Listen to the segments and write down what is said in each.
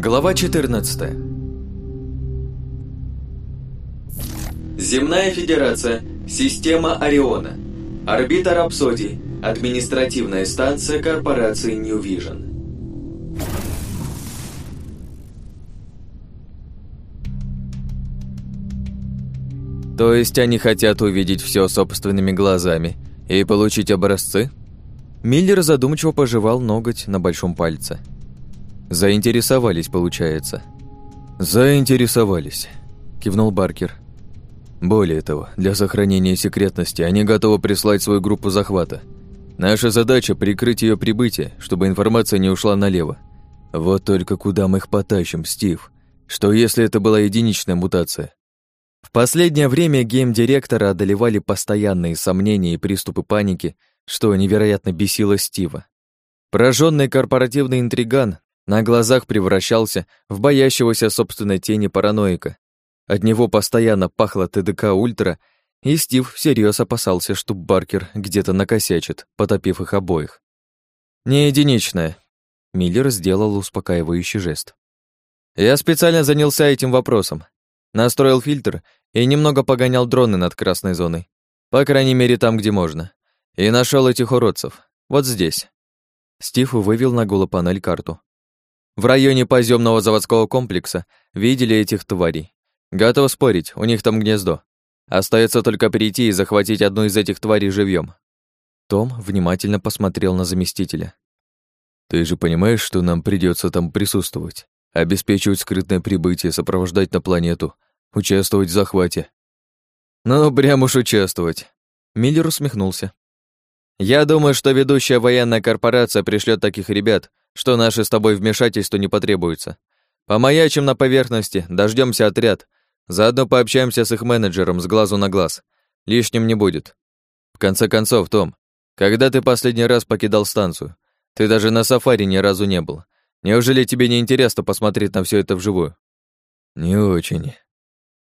Глава 14 Земная Федерация, система Ориона, орбита Рапсодии, административная станция корпорации New Vision. То есть они хотят увидеть все собственными глазами и получить образцы? Миллер задумчиво пожевал ноготь на большом пальце. Заинтересовались, получается. Заинтересовались, кивнул Баркер. Более того, для сохранения секретности они готовы прислать свою группу захвата. Наша задача прикрыть ее прибытие, чтобы информация не ушла налево. Вот только куда мы их потащим, Стив? Что если это была единичная мутация? В последнее время гейм-директора одолевали постоянные сомнения и приступы паники, что невероятно бесило Стива. Пораженный корпоративный интриган на глазах превращался в боящегося собственной тени параноика. От него постоянно пахло ТДК Ультра, и Стив всерьез опасался, что Баркер где-то накосячит, потопив их обоих. «Не единичное», — Миллер сделал успокаивающий жест. «Я специально занялся этим вопросом. Настроил фильтр и немного погонял дроны над красной зоной. По крайней мере, там, где можно. И нашел этих уродцев. Вот здесь. Стив вывел на голопанель карту. В районе поземного заводского комплекса видели этих тварей. Готов спорить, у них там гнездо. Остается только перейти и захватить одну из этих тварей живьем. Том внимательно посмотрел на заместителя. «Ты же понимаешь, что нам придется там присутствовать? обеспечивать скрытное прибытие, сопровождать на планету, участвовать в захвате. Ну, прям уж участвовать. Миллер усмехнулся. Я думаю, что ведущая военная корпорация пришлет таких ребят, что наше с тобой вмешательство не потребуется. Помаячим на поверхности, дождемся отряд, заодно пообщаемся с их менеджером с глазу на глаз. Лишним не будет. В конце концов, Том, когда ты последний раз покидал станцию, ты даже на сафари ни разу не был. Неужели тебе не интересно посмотреть на все это вживую? Не очень.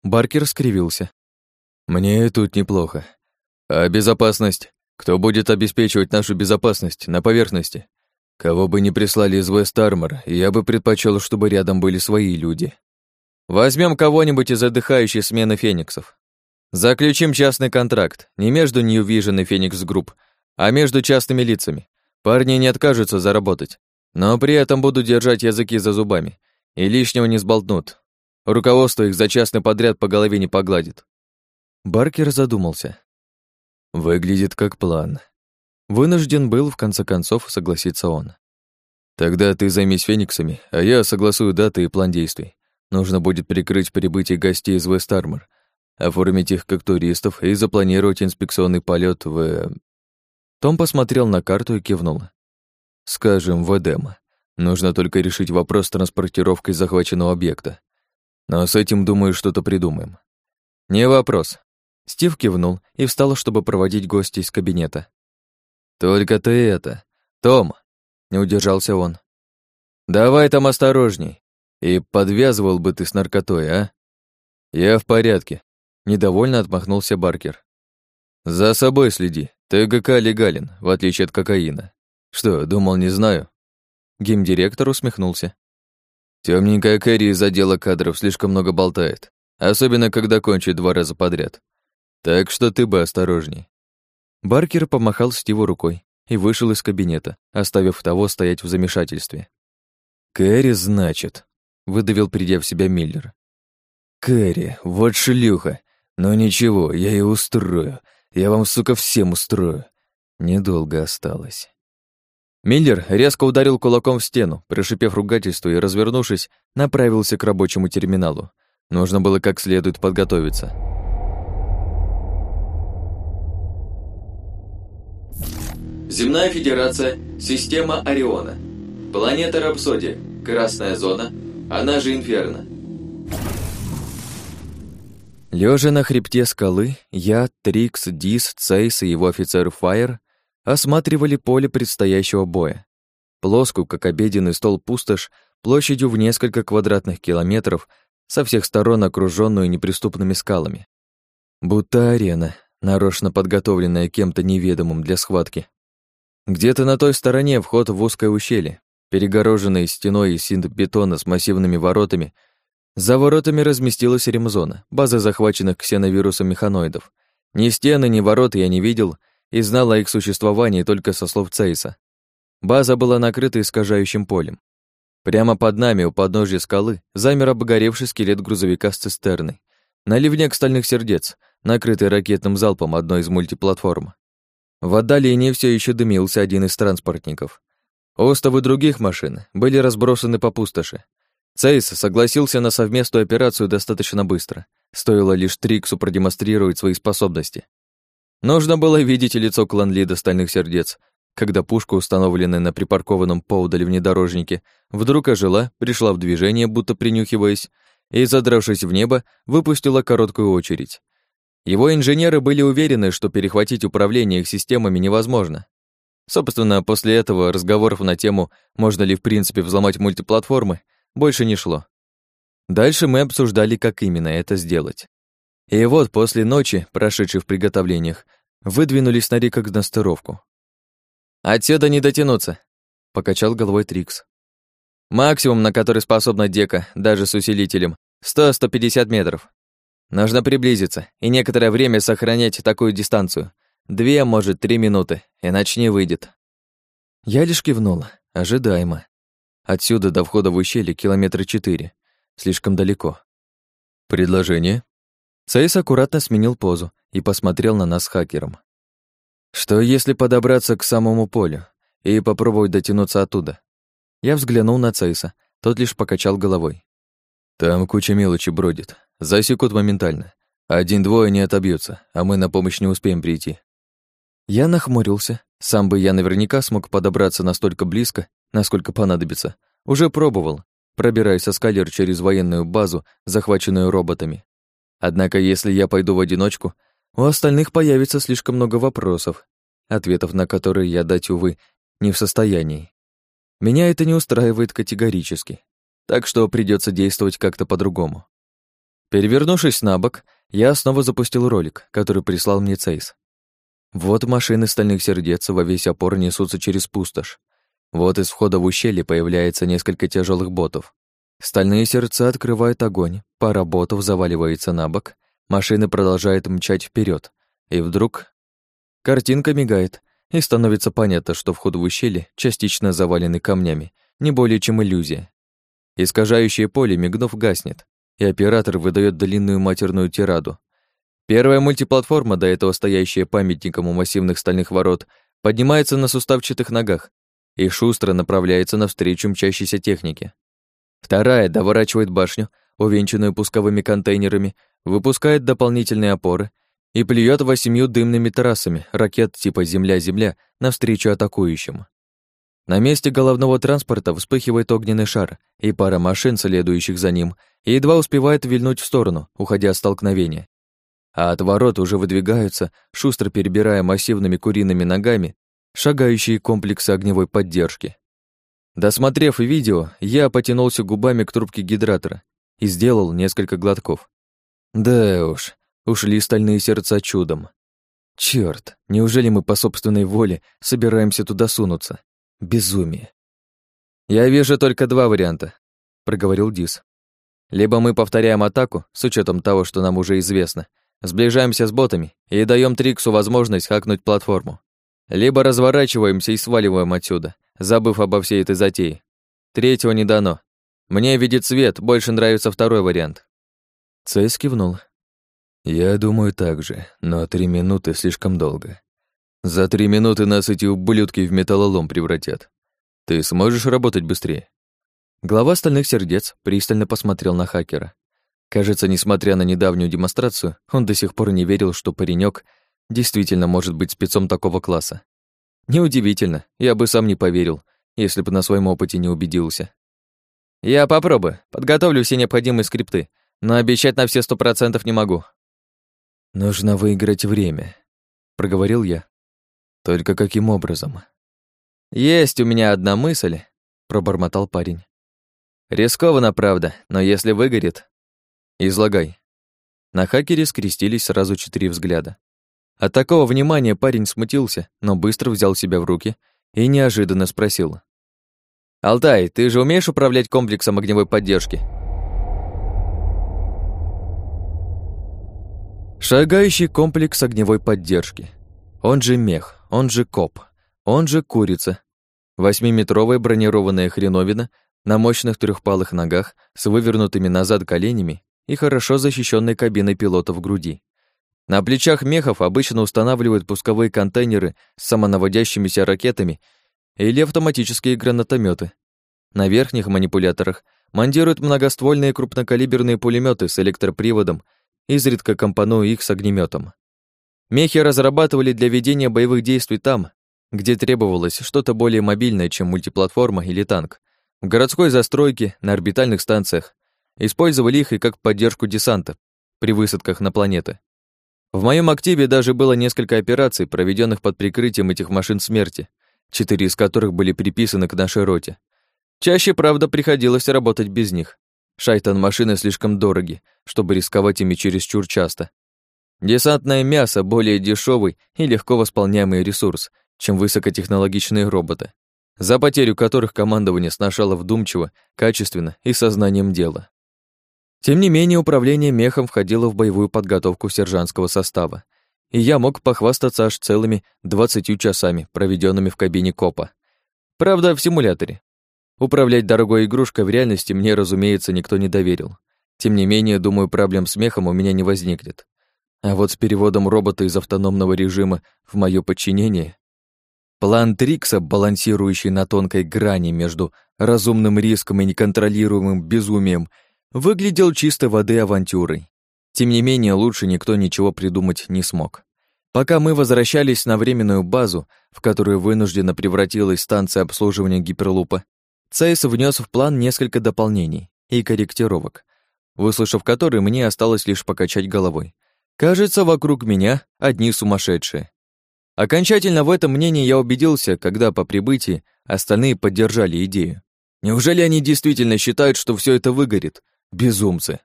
Баркер скривился. Мне тут неплохо. А безопасность? Кто будет обеспечивать нашу безопасность на поверхности? Кого бы ни прислали из Вест-Армор, я бы предпочел, чтобы рядом были свои люди. Возьмем кого-нибудь из отдыхающей смены фениксов. Заключим частный контракт, не между New Vision и Феникс Group, а между частными лицами. Парни не откажутся заработать. Но при этом буду держать языки за зубами и лишнего не сболтнут. Руководство их за частный подряд по голове не погладит. Баркер задумался. Выглядит как план. Вынужден был, в конце концов, согласиться он. Тогда ты займись фениксами, а я согласую даты и план действий. Нужно будет прикрыть прибытие гостей из Вестармор, оформить их как туристов и запланировать инспекционный полет в... Том посмотрел на карту и кивнул. Скажем, в Эдем. Нужно только решить вопрос с транспортировкой захваченного объекта. Но с этим, думаю, что-то придумаем. Не вопрос. Стив кивнул и встал, чтобы проводить гостя из кабинета. Только ты это... Том! Не удержался он. Давай там осторожней. И подвязывал бы ты с наркотой, а? Я в порядке. Недовольно отмахнулся Баркер. За собой следи. ТГК легален, в отличие от кокаина. Что, думал, не знаю? Геймдиректор усмехнулся. Темненькая Кэрри из отдела кадров слишком много болтает, особенно когда кончит два раза подряд. Так что ты бы осторожней. Баркер помахал Стиву рукой и вышел из кабинета, оставив того стоять в замешательстве. «Кэрри, значит», — выдавил, придя в себя Миллер. «Кэрри, вот шлюха. Но ничего, я ее устрою. Я вам, сука, всем устрою. Недолго осталось». Миллер резко ударил кулаком в стену, прошипев ругательство и, развернувшись, направился к рабочему терминалу. Нужно было как следует подготовиться. Земная Федерация, система Ориона. Планета Рапсодия, Красная Зона, она же Инферно. Лежа на хребте скалы, я, Трикс, Дис, Цейс и его офицер Фаер осматривали поле предстоящего боя. Плоскую, как обеденный стол пустошь, площадью в несколько квадратных километров, со всех сторон окруженную неприступными скалами. Будто арена, нарочно подготовленная кем-то неведомым для схватки. Где-то на той стороне вход в узкое ущелье, перегороженной стеной из синтбетона с массивными воротами. За воротами разместилась ремзона, база захваченных ксеновирусом механоидов. Ни стены, ни ворот я не видел и знал о их существовании только со слов Цейса. База была накрыта искажающим полем. Прямо под нами, у подножья скалы, замер обгоревший скелет грузовика с цистерной. Наливняк стальных сердец, накрытый ракетным залпом одной из мультиплатформ. В отдалении все еще дымился один из транспортников. Остовы других машин были разбросаны по пустоши. Цейс согласился на совместную операцию достаточно быстро. Стоило лишь Триксу продемонстрировать свои способности. Нужно было видеть лицо клан-лида Стальных Сердец, когда пушка, установленная на припаркованном поудале внедорожнике, вдруг ожила, пришла в движение, будто принюхиваясь, и, задравшись в небо, выпустила короткую очередь. Его инженеры были уверены, что перехватить управление их системами невозможно. Собственно, после этого разговоров на тему, можно ли в принципе взломать мультиплатформы, больше не шло. Дальше мы обсуждали, как именно это сделать. И вот после ночи, прошедшей в приготовлениях, выдвинулись на рекогностировку. «Отсюда не дотянуться», — покачал головой Трикс. «Максимум, на который способна дека, даже с усилителем, 100-150 метров. Нужно приблизиться и некоторое время сохранять такую дистанцию. Две, может, три минуты, иначе не выйдет». Я лишь кивнула, ожидаемо. Отсюда до входа в ущелье километра четыре. Слишком далеко. «Предложение?» Сейс аккуратно сменил позу и посмотрел на нас с хакером. Что если подобраться к самому полю и попробовать дотянуться оттуда? Я взглянул на Цейса, тот лишь покачал головой. Там куча мелочи бродит, засекут моментально. Один-двое не отобьются, а мы на помощь не успеем прийти. Я нахмурился. Сам бы я наверняка смог подобраться настолько близко, насколько понадобится. Уже пробовал, пробираясь со скалер через военную базу, захваченную роботами. Однако, если я пойду в одиночку, у остальных появится слишком много вопросов, ответов на которые я дать, увы, не в состоянии. Меня это не устраивает категорически, так что придется действовать как-то по-другому. Перевернувшись на бок, я снова запустил ролик, который прислал мне Цейс. Вот машины стальных сердец во весь опор несутся через пустошь. Вот из входа в ущелье появляется несколько тяжелых ботов. Стальные сердца открывают огонь, пара ботов заваливается на бок, Машина продолжает мчать вперед, и вдруг картинка мигает, и становится понятно, что вход в ущелье частично заваленный камнями, не более чем иллюзия. Искажающее поле, мигнув, гаснет, и оператор выдает длинную матерную тираду. Первая мультиплатформа, до этого стоящая памятником у массивных стальных ворот, поднимается на суставчатых ногах и шустро направляется навстречу мчащейся технике. Вторая доворачивает башню, увенчанную пусковыми контейнерами, выпускает дополнительные опоры и плюет восемью дымными трассами ракет типа «Земля-Земля» навстречу атакующим. На месте головного транспорта вспыхивает огненный шар, и пара машин, следующих за ним, едва успевает вильнуть в сторону, уходя от столкновения. А от ворот уже выдвигаются, шустро перебирая массивными куриными ногами, шагающие комплексы огневой поддержки. Досмотрев видео, я потянулся губами к трубке гидратора и сделал несколько глотков. Да уж, ушли стальные сердца чудом. Черт, неужели мы по собственной воле собираемся туда сунуться? Безумие. Я вижу только два варианта, проговорил Дис. Либо мы повторяем атаку, с учетом того, что нам уже известно, сближаемся с ботами и даем Триксу возможность хакнуть платформу. Либо разворачиваемся и сваливаем отсюда, забыв обо всей этой затее. Третьего не дано. Мне видит свет, больше нравится второй вариант. Цейс кивнул. «Я думаю так же, но три минуты слишком долго. За три минуты нас эти ублюдки в металлолом превратят. Ты сможешь работать быстрее?» Глава Стальных Сердец пристально посмотрел на хакера. Кажется, несмотря на недавнюю демонстрацию, он до сих пор не верил, что паренек действительно может быть спецом такого класса. Неудивительно, я бы сам не поверил, если бы на своем опыте не убедился. «Я попробую, подготовлю все необходимые скрипты, но обещать на все сто процентов не могу». «Нужно выиграть время», — проговорил я. «Только каким образом?» «Есть у меня одна мысль», — пробормотал парень. «Рискованно, правда, но если выгорит...» «Излагай». На хакере скрестились сразу четыре взгляда. От такого внимания парень смутился, но быстро взял себя в руки и неожиданно спросил. Алтай, ты же умеешь управлять комплексом огневой поддержки? Шагающий комплекс огневой поддержки. Он же мех, он же коп, он же курица. Восьмиметровая бронированная хреновина на мощных трехпалых ногах с вывернутыми назад коленями и хорошо защищенной кабиной пилота в груди. На плечах мехов обычно устанавливают пусковые контейнеры с самонаводящимися ракетами или автоматические гранатометы. На верхних манипуляторах монтируют многоствольные крупнокалиберные пулеметы с электроприводом, изредка компонуя их с огнеметом. Мехи разрабатывали для ведения боевых действий там, где требовалось что-то более мобильное, чем мультиплатформа или танк. В городской застройке, на орбитальных станциях. Использовали их и как поддержку десанта при высадках на планеты. В моем активе даже было несколько операций, проведенных под прикрытием этих машин смерти, четыре из которых были приписаны к нашей роте. Чаще, правда, приходилось работать без них. Шайтан машины слишком дороги, чтобы рисковать ими чересчур часто. Десантное мясо более дешевый и легко восполняемый ресурс, чем высокотехнологичные роботы, за потерю которых командование сношало вдумчиво, качественно и сознанием дела. Тем не менее, управление мехом входило в боевую подготовку сержантского состава, и я мог похвастаться аж целыми двадцатью часами, проведенными в кабине копа. Правда, в симуляторе. Управлять дорогой игрушкой в реальности мне, разумеется, никто не доверил. Тем не менее, думаю, проблем с мехом у меня не возникнет. А вот с переводом робота из автономного режима в моё подчинение... План Трикса, балансирующий на тонкой грани между разумным риском и неконтролируемым безумием, выглядел чистой воды авантюрой. Тем не менее, лучше никто ничего придумать не смог. Пока мы возвращались на временную базу, в которую вынужденно превратилась станция обслуживания гиперлупа, Цейс внес в план несколько дополнений и корректировок, выслушав которые мне осталось лишь покачать головой. Кажется, вокруг меня одни сумасшедшие. Окончательно в этом мнении я убедился, когда по прибытии остальные поддержали идею. Неужели они действительно считают, что все это выгорит? Безумцы.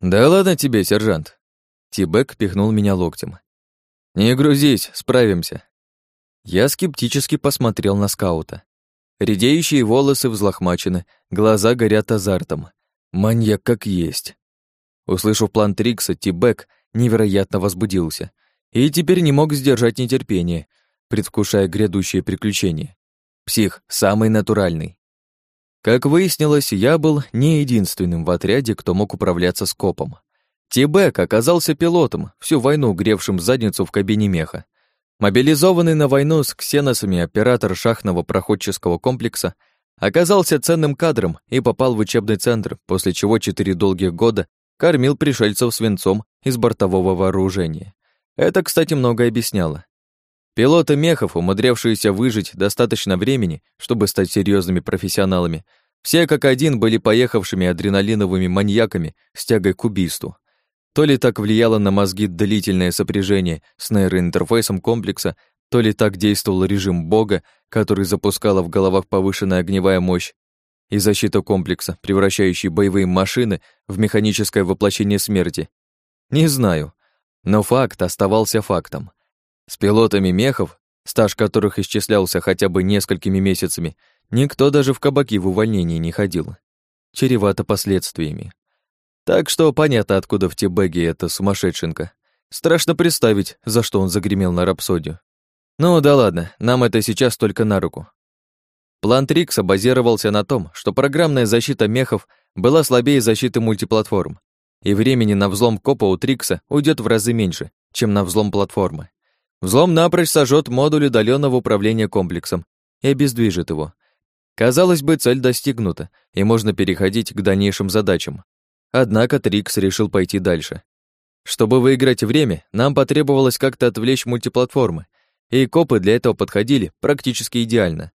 Да ладно тебе, сержант. Тибек пихнул меня локтем. Не грузись, справимся. Я скептически посмотрел на скаута. Редеющие волосы взлохмачены, глаза горят азартом. Маньяк как есть. Услышав план Трикса, Тибек невероятно возбудился и теперь не мог сдержать нетерпение, предвкушая грядущие приключения. Псих самый натуральный. Как выяснилось, я был не единственным в отряде, кто мог управляться скопом. Тибек оказался пилотом, всю войну гревшим задницу в кабине меха. Мобилизованный на войну с ксеносами оператор шахтного проходческого комплекса оказался ценным кадром и попал в учебный центр, после чего четыре долгих года кормил пришельцев свинцом из бортового вооружения. Это, кстати, много объясняло. Пилоты мехов, умудрявшиеся выжить достаточно времени, чтобы стать серьезными профессионалами, все как один были поехавшими адреналиновыми маньяками с тягой к убийству. То ли так влияло на мозги длительное сопряжение с нейроинтерфейсом комплекса, то ли так действовал режим бога, который запускала в головах повышенная огневая мощь, и защита комплекса, превращающий боевые машины в механическое воплощение смерти. Не знаю, но факт оставался фактом. С пилотами мехов, стаж которых исчислялся хотя бы несколькими месяцами, никто даже в кабаки в увольнении не ходил. Чревато последствиями. Так что понятно, откуда в Тибеге эта сумасшедшенка. Страшно представить, за что он загремел на рапсодию. Ну да ладно, нам это сейчас только на руку. План Трикса базировался на том, что программная защита мехов была слабее защиты мультиплатформ, и времени на взлом копа у Трикса уйдет в разы меньше, чем на взлом платформы. Взлом напрочь сожжет модуль удаленного управления комплексом и обездвижит его. Казалось бы, цель достигнута, и можно переходить к дальнейшим задачам. Однако Трикс решил пойти дальше. Чтобы выиграть время, нам потребовалось как-то отвлечь мультиплатформы, и копы для этого подходили практически идеально.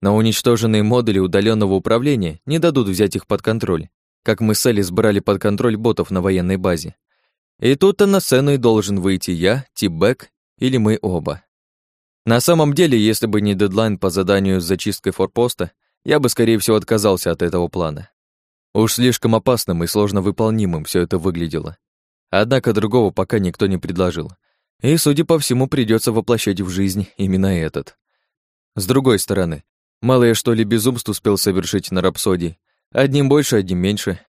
Но уничтоженные модули удаленного управления не дадут взять их под контроль, как мы с Элис брали под контроль ботов на военной базе. И тут-то на сцену и должен выйти я, Тибек или мы оба. На самом деле, если бы не дедлайн по заданию с зачисткой форпоста, я бы, скорее всего, отказался от этого плана. Уж слишком опасным и сложно выполнимым все это выглядело. Однако другого пока никто не предложил. И, судя по всему, придется воплощать в жизнь именно этот. С другой стороны, Мало я что ли безумств успел совершить на рапсодии. Одним больше, одним меньше.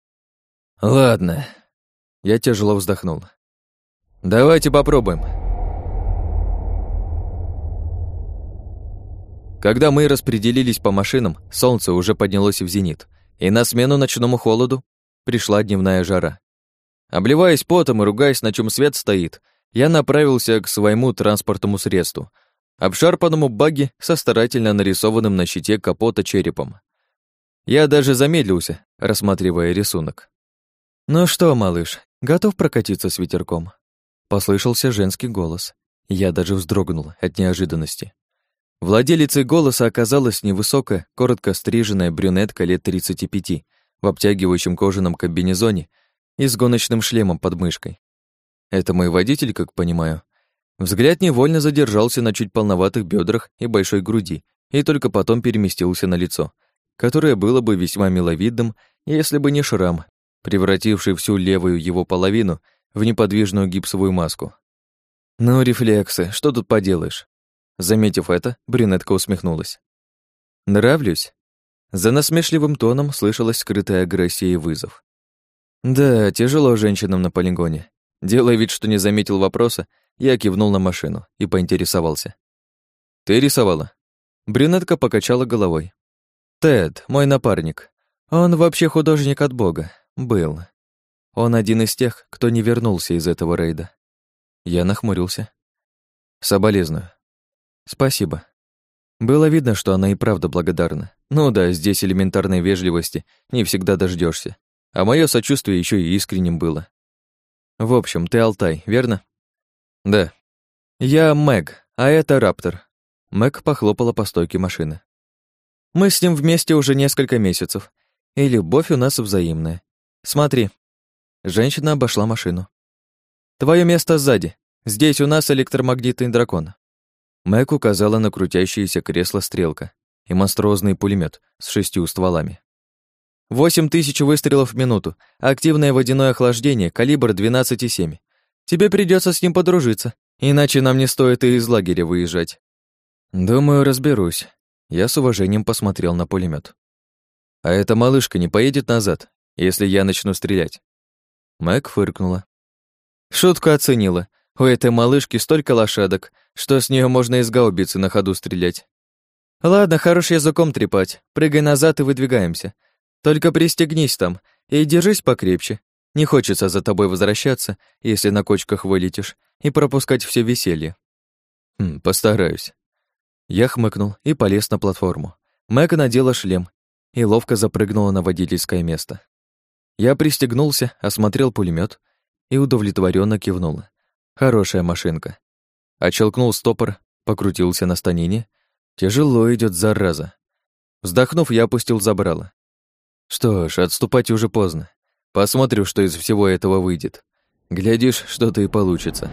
Ладно. Я тяжело вздохнул. Давайте попробуем. Когда мы распределились по машинам, солнце уже поднялось в зенит, и на смену ночному холоду пришла дневная жара. Обливаясь потом и ругаясь, на чем свет стоит, я направился к своему транспортному средству, обшарпанному багги со старательно нарисованным на щите капота черепом. Я даже замедлился, рассматривая рисунок. «Ну что, малыш, готов прокатиться с ветерком?» Послышался женский голос. Я даже вздрогнул от неожиданности. Владелицей голоса оказалась невысокая, коротко стриженная брюнетка лет 35 в обтягивающем кожаном комбинезоне и с гоночным шлемом под мышкой. Это мой водитель, как понимаю. Взгляд невольно задержался на чуть полноватых бедрах и большой груди, и только потом переместился на лицо, которое было бы весьма миловидным, если бы не шрам, превративший всю левую его половину в неподвижную гипсовую маску. Ну, рефлексы, что тут поделаешь? Заметив это, брюнетка усмехнулась. Нравлюсь? За насмешливым тоном слышалась скрытая агрессия и вызов. Да, тяжело женщинам на полигоне. Делая вид, что не заметил вопроса, я кивнул на машину и поинтересовался. «Ты рисовала?» Брюнетка покачала головой. «Тед, мой напарник. Он вообще художник от бога. Был. Он один из тех, кто не вернулся из этого рейда». Я нахмурился. «Соболезную». «Спасибо». Было видно, что она и правда благодарна. Ну да, здесь элементарной вежливости не всегда дождешься. А мое сочувствие еще и искренним было. В общем, ты Алтай, верно? Да. Я Мэг, а это Раптор. Мэг похлопала по стойке машины. Мы с ним вместе уже несколько месяцев, и любовь у нас взаимная. Смотри. Женщина обошла машину. Твое место сзади. Здесь у нас электромагнитный дракон. Мэг указала на крутящееся кресло стрелка и монструозный пулемет с шестью стволами. Восемь тысяч выстрелов в минуту, активное водяное охлаждение, калибр 12,7. Тебе придется с ним подружиться, иначе нам не стоит и из лагеря выезжать. Думаю, разберусь. Я с уважением посмотрел на пулемет. А эта малышка не поедет назад, если я начну стрелять. Мэг фыркнула. Шутку оценила. У этой малышки столько лошадок, что с нее можно из гаубицы на ходу стрелять. Ладно, хорош языком трепать. Прыгай назад и выдвигаемся. Только пристегнись там и держись покрепче. Не хочется за тобой возвращаться, если на кочках вылетишь, и пропускать все веселье. Хм, постараюсь. Я хмыкнул и полез на платформу. Мэка надела шлем и ловко запрыгнула на водительское место. Я пристегнулся, осмотрел пулемет и удовлетворенно кивнул. Хорошая машинка. Отщелкнул стопор, покрутился на станине. Тяжело идет зараза. Вздохнув, я опустил забрало. Что ж, отступать уже поздно. Посмотрю, что из всего этого выйдет. Глядишь, что-то и получится.